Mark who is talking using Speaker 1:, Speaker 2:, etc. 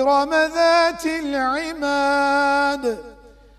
Speaker 1: إرم ذات العماد.